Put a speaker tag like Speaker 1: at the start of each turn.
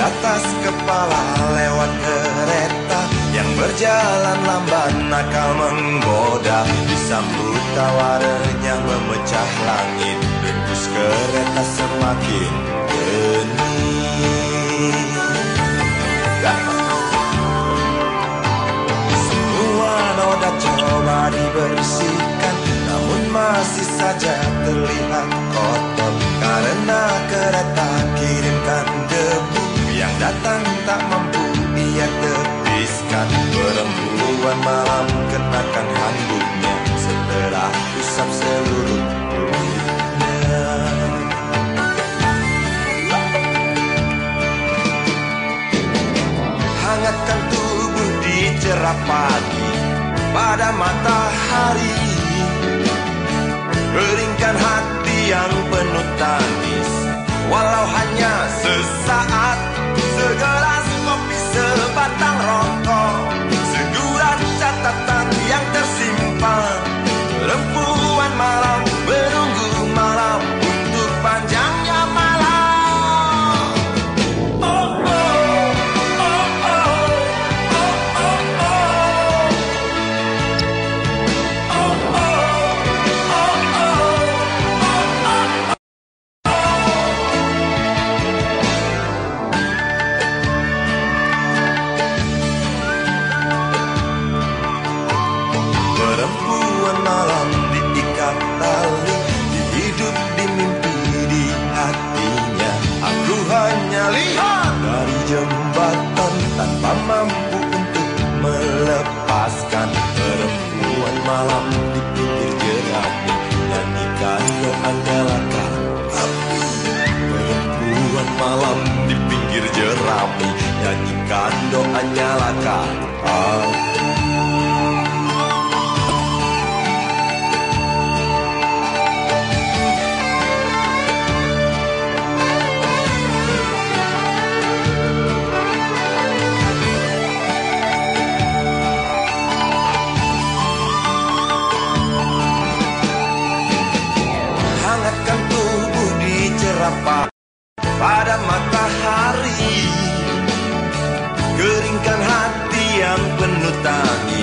Speaker 1: atas kepala lewat kereta Yang berjalan lamban nakal menggoda. Disambut tawarannya memecah langit Debus kereta semakin genih Semua noda coba dibersihkan Namun masih saja terlihat Tak mampu ia tepiskan. Perempuan malam kenakan handuknya Setelah usap seluruh tubuhnya Hangatkan tubuh di cerah pagi Pada matahari. Keringkan hati malam diikat tali Dihidup di mimpi di hatinya. Aku hanya lihat dari jembatan Tanpa mampu untuk melepaskan Perempuan malam di pinggir jerami Nyanyikan keandalakan api. Perempuan malam di pinggir jerami Nyanyikan doa nyalakan pada matahari Keringkan hati yang penuh tangis